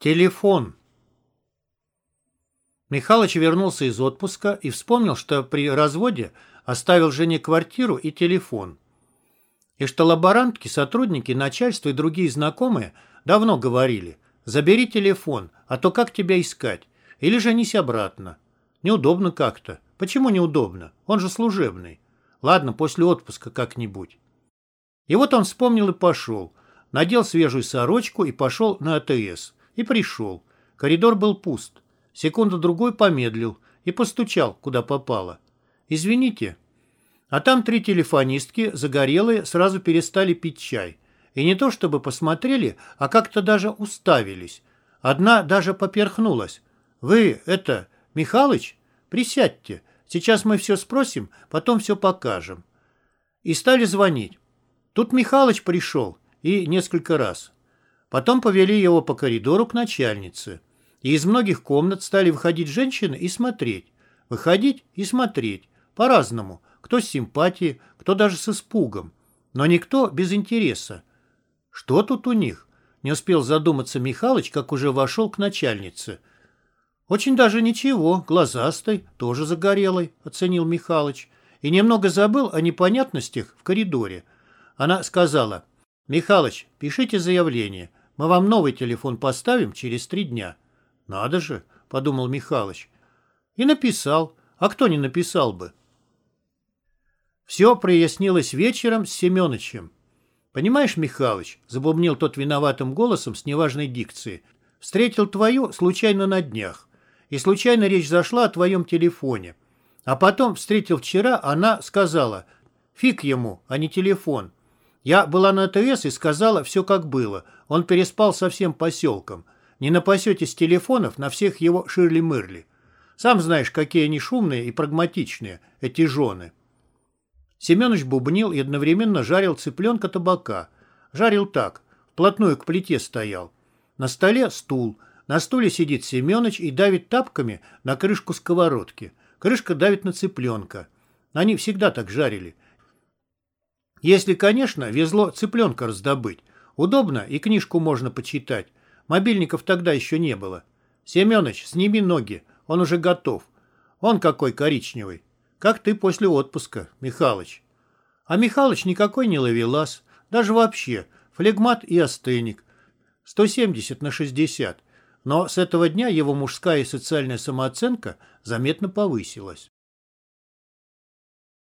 Телефон. Михалыч вернулся из отпуска и вспомнил, что при разводе оставил жене квартиру и телефон. И что лаборантки, сотрудники, начальство и другие знакомые давно говорили «забери телефон, а то как тебя искать? Или женись обратно». Неудобно как-то. Почему неудобно? Он же служебный. Ладно, после отпуска как-нибудь. И вот он вспомнил и пошел. Надел свежую сорочку и пошел на АТС. И пришел. Коридор был пуст. Секунду-другой помедлил и постучал, куда попало. «Извините». А там три телефонистки, загорелые, сразу перестали пить чай. И не то чтобы посмотрели, а как-то даже уставились. Одна даже поперхнулась. «Вы, это, Михалыч? Присядьте. Сейчас мы все спросим, потом все покажем». И стали звонить. Тут Михалыч пришел, и несколько раз. Потом повели его по коридору к начальнице. И из многих комнат стали выходить женщины и смотреть. Выходить и смотреть. По-разному. Кто с симпатией, кто даже с испугом. Но никто без интереса. Что тут у них? Не успел задуматься Михалыч, как уже вошел к начальнице. «Очень даже ничего, глазастой, тоже загорелой», — оценил Михалыч. И немного забыл о непонятностях в коридоре. Она сказала, «Михалыч, пишите заявление. Мы вам новый телефон поставим через три дня». «Надо же», — подумал Михалыч. И написал. А кто не написал бы? Все прояснилось вечером с Семеновичем. «Понимаешь, Михалыч», — забубнил тот виноватым голосом с неважной дикцией, «встретил твою случайно на днях. И случайно речь зашла о твоем телефоне. А потом встретил вчера, она сказала, фиг ему, а не телефон. Я была на ТС и сказала все как было. Он переспал со всем поселком. Не напасетесь телефонов на всех его ширли-мырли. Сам знаешь, какие они шумные и прагматичные, эти жены. Семенович бубнил и одновременно жарил цыпленка табака. Жарил так, вплотную к плите стоял. На столе стул. На стуле сидит Семенович и давит тапками на крышку сковородки. Крышка давит на цыпленка. Они всегда так жарили. Если, конечно, везло цыпленка раздобыть. Удобно и книжку можно почитать. Мобильников тогда еще не было. Семенович, сними ноги, он уже готов. Он какой коричневый. Как ты после отпуска, Михалыч. А Михалыч никакой не ловелас. Даже вообще. Флегмат и астеник. 170 на 60. Но с этого дня его мужская и социальная самооценка заметно повысилась.